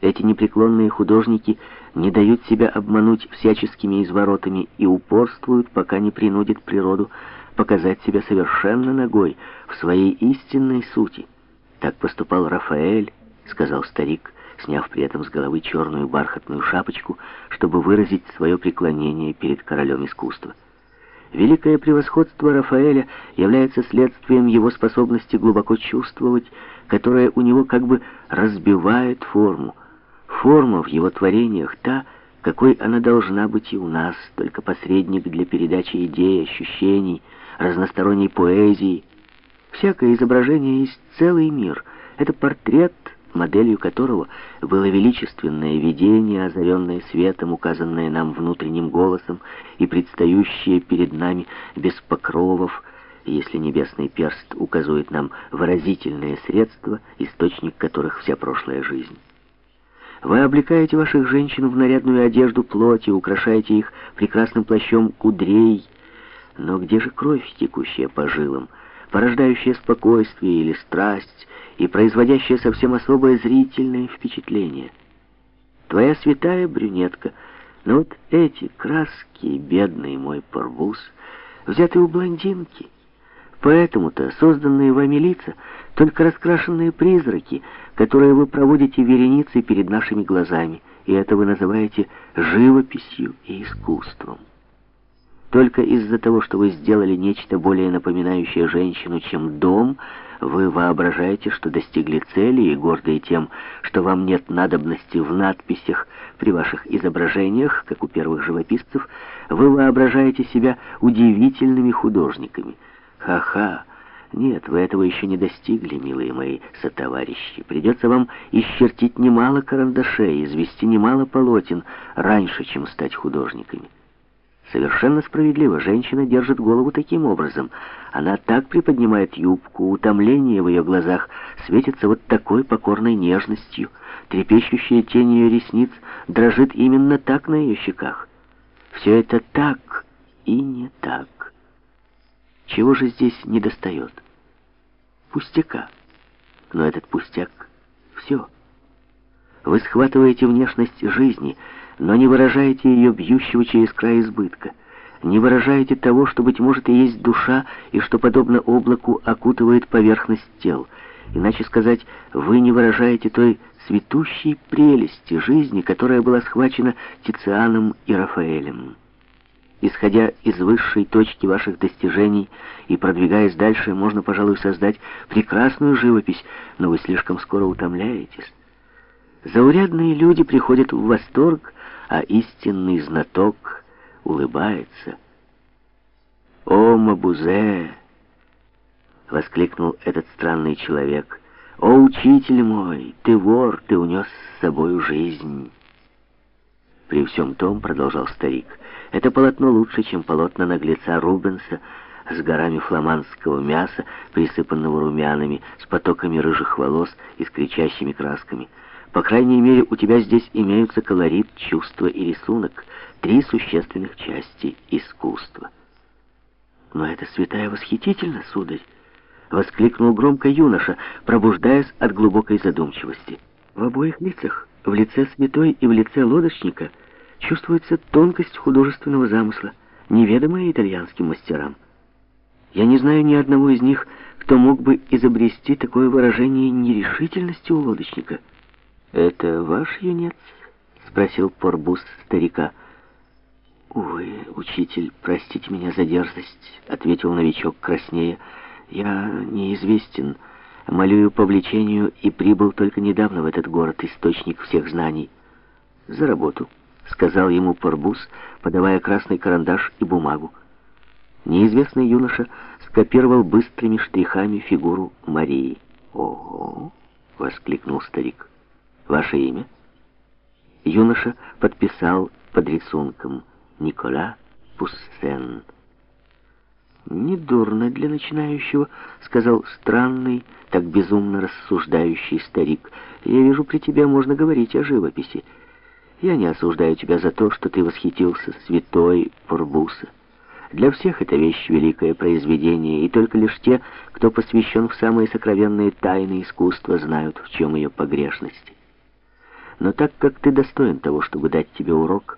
Эти непреклонные художники не дают себя обмануть всяческими изворотами и упорствуют, пока не принудит природу показать себя совершенно ногой в своей истинной сути. Так поступал Рафаэль, сказал старик, сняв при этом с головы черную бархатную шапочку, чтобы выразить свое преклонение перед королем искусства. Великое превосходство Рафаэля является следствием его способности глубоко чувствовать, которая у него как бы разбивает форму. Форма в его творениях та, какой она должна быть и у нас, только посредник для передачи идей, ощущений, разносторонней поэзии. Всякое изображение есть целый мир. Это портрет, моделью которого было величественное видение, озаренное светом, указанное нам внутренним голосом и предстающее перед нами без покровов, если небесный перст указывает нам выразительные средства, источник которых вся прошлая жизнь. Вы облекаете ваших женщин в нарядную одежду плоти, украшаете их прекрасным плащом кудрей, но где же кровь, текущая по жилам, порождающая спокойствие или страсть и производящая совсем особое зрительное впечатление? Твоя святая брюнетка, но вот эти краски, бедный мой порбус, взяты у блондинки — Поэтому-то созданные вами лица — только раскрашенные призраки, которые вы проводите вереницей перед нашими глазами, и это вы называете живописью и искусством. Только из-за того, что вы сделали нечто более напоминающее женщину, чем дом, вы воображаете, что достигли цели, и гордые тем, что вам нет надобности в надписях при ваших изображениях, как у первых живописцев, вы воображаете себя удивительными художниками — Ха-ха! Нет, вы этого еще не достигли, милые мои сотоварищи. Придется вам исчертить немало карандашей, извести немало полотен раньше, чем стать художниками. Совершенно справедливо, женщина держит голову таким образом. Она так приподнимает юбку, утомление в ее глазах светится вот такой покорной нежностью, трепещущая тень ее ресниц дрожит именно так на ее щеках. Все это так и не так. Чего же здесь не достает? Пустяка. Но этот пустяк — все. Вы схватываете внешность жизни, но не выражаете ее бьющего через край избытка. Не выражаете того, что, быть может, и есть душа, и что, подобно облаку, окутывает поверхность тел. Иначе сказать, вы не выражаете той цветущей прелести жизни, которая была схвачена Тицианом и Рафаэлем. Исходя из высшей точки ваших достижений и продвигаясь дальше, можно, пожалуй, создать прекрасную живопись, но вы слишком скоро утомляетесь. Заурядные люди приходят в восторг, а истинный знаток улыбается. «О, Мабузе!» — воскликнул этот странный человек. «О, учитель мой, ты вор, ты унес с собою жизнь!» При всем том, продолжал старик, это полотно лучше, чем полотна наглеца Рубенса с горами фламандского мяса, присыпанного румянами, с потоками рыжих волос и с кричащими красками. По крайней мере, у тебя здесь имеются колорит, чувство и рисунок, три существенных части искусства. Но это святая восхитительно, сударь, воскликнул громко юноша, пробуждаясь от глубокой задумчивости. В обоих лицах в лице святой и в лице лодочника чувствуется тонкость художественного замысла, неведомая итальянским мастерам. Я не знаю ни одного из них, кто мог бы изобрести такое выражение нерешительности у лодочника. «Это ваш юнец?» — спросил Порбус старика. «Увы, учитель, простите меня за дерзость», — ответил новичок краснея. «Я неизвестен». Молюю по влечению и прибыл только недавно в этот город, источник всех знаний. За работу, сказал ему Порбус, подавая красный карандаш и бумагу. Неизвестный юноша скопировал быстрыми штрихами фигуру Марии. «Ого!» — воскликнул старик. «Ваше имя?» Юноша подписал под рисунком «Никола Пуссен». «Недурно для начинающего», — сказал странный, так безумно рассуждающий старик. «Я вижу, при тебе можно говорить о живописи. Я не осуждаю тебя за то, что ты восхитился святой Порбуса. Для всех это вещь великое произведение, и только лишь те, кто посвящен в самые сокровенные тайны искусства, знают, в чем ее погрешности. Но так как ты достоин того, чтобы дать тебе урок,